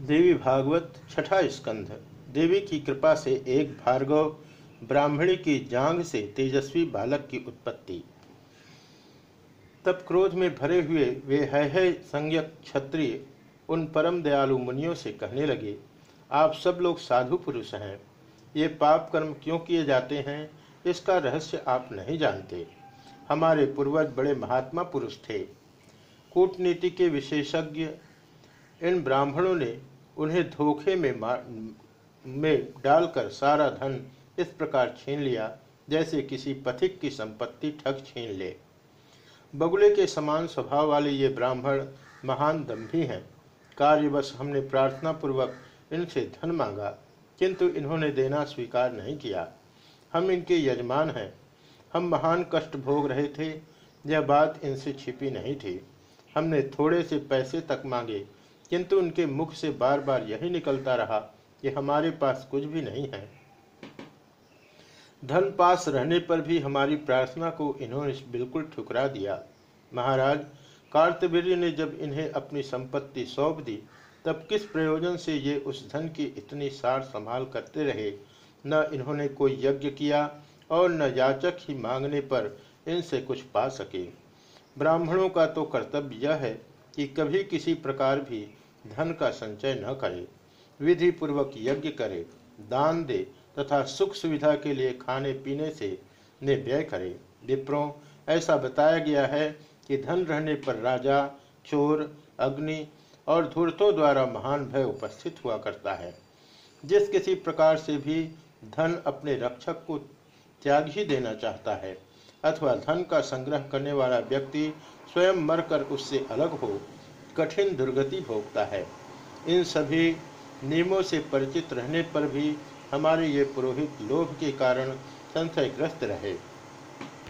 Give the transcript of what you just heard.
देवी भागवत छठा स्कंध। देवी की कृपा से एक भार्गव ब्राह्मणी की जांग से तेजस्वी बालक की उत्पत्ति। तब क्रोध में भरे हुए वे है, है संज्ञक क्षत्रिय उन परम दयालु मुनियों से कहने लगे आप सब लोग साधु पुरुष हैं। ये पाप कर्म क्यों किए जाते हैं? इसका रहस्य आप नहीं जानते। हमारे पूर्वज बड़े महात्मा पुरुष थे। कूटनीति के विशेषज्ञ इन ब्राह्मणों ने उन्हें धोखे में में डालकर सारा धन इस प्रकार छीन लिया, जैसे किसी पथिक की संपत्ति ठग छीन ले। बगुले के समान स्वभाव वाले ये ब्राह्मण महान दम्भी हैं। कार्यवश हमने प्रार्थना पूर्वक इनसे धन मांगा, किंतु इन्होंने देना स्वीकार नहीं किया। हम इनके यजमान हैं। हम महान कष्ट भोग रहे थे, यह बात इनसे छिपी नहीं थी। हमने थोड़े से पैसे तक मांगे किंतु उनके मुख से बार बार यही निकलता रहा कि हमारे पास कुछ भी नहीं है। धन पास रहने पर भी हमारी प्रार्थना को इन्होंने बिल्कुल ठुकरा दिया। महाराज, कार्तवीर्य ने जब इन्हें अपनी संपत्ति सौंप दी, तब किस प्रयोजन से ये उस धन की इतनी सार संभाल करते रहे? न इन्होंने कोई यज्ञ किया और न याचक ही मांगने पर इनसे कुछ पा सके। ब्राह्मणों का तो कर्तव्य यह है कि कभी किसी प्रकार भी धन का संचय न करे विधि पूर्वक यज्ञ करे, दान दे तथा सुख सुविधा के लिए खाने पीने से ने व्यय करे। विप्रों, ऐसा बताया गया है कि धन रहने पर राजा, चोर, अग्नि और धूर्तों द्वारा महान भय उपस्थित हुआ करता है। जिस किसी प्रकार से भी धन अपने रक्षक को त्याग ही देना चाहता है, अथवा धन का संग्रह करने वाला व्यक्ति स्वयं मरकर उससे अलग हो कठिन दुर्गति भोगता है। इन सभी नियमों से परिचित रहने पर भी हमारे ये पुरोहित लोभ के कारण संशयग्रस्त रहे।